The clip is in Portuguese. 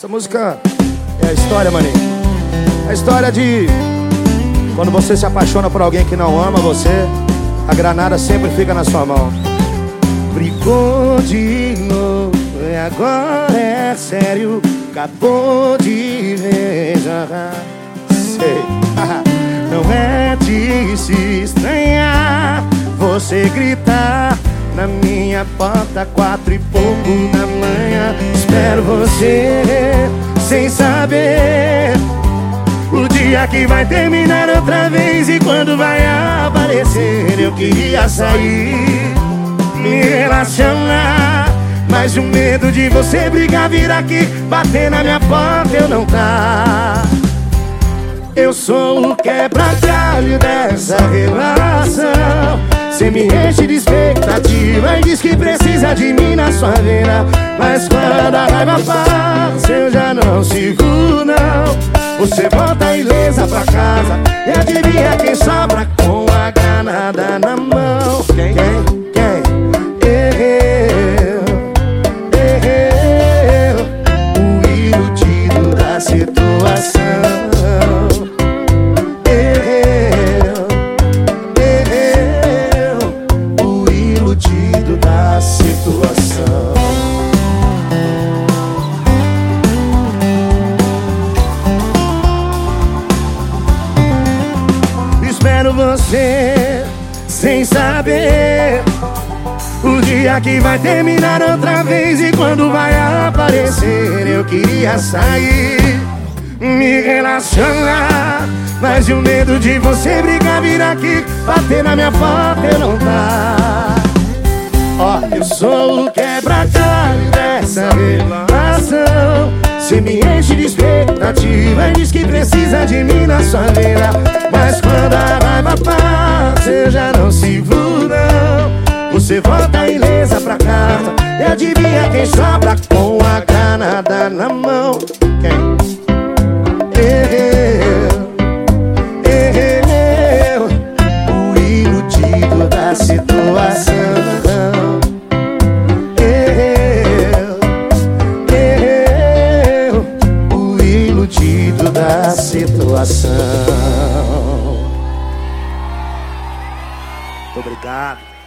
Essa música é a história, maninho. A história de quando você se apaixona por alguém que não ama você, a granada sempre fica na sua mão. Brigou de novo, e agora é sério. Acabou de vez, sei. Não é de se estranhar você gritar na minha porta quatro e pouco da manhã. Espero você sem saber O dia que vai terminar outra vez E quando vai aparecer. Eu queria sair Me relacionar Mas o medo de você brigar Vir aqui bater na minha porta Eu não tá. Eu sou o quebra-galho dessa relação Cê me enche de expectativa. E diz que precisa de mim na sua vida Mas quando a raiva passa eu já não seguro não. Você volta ilesa pra casa e adivinha quem sobra Espero você sem saber o dia que vai terminar outra vez e quando vai aparecer. Eu queria sair, me relacionar. Mas o medo de você brigar, vir aqui, bater na minha porta, eu não dá. Ó, eu sou o quebra-galho dessa relação Cê me enche de expectativa e diz que precisa de mim na sua vida Mas quando a raiva passa já não seguro não. Você volta ilesa pra casa. E adivinha quem sobra com a granada na mão? Quem? Eu, eu, o iludido da situação. Da situação. Muito obrigado.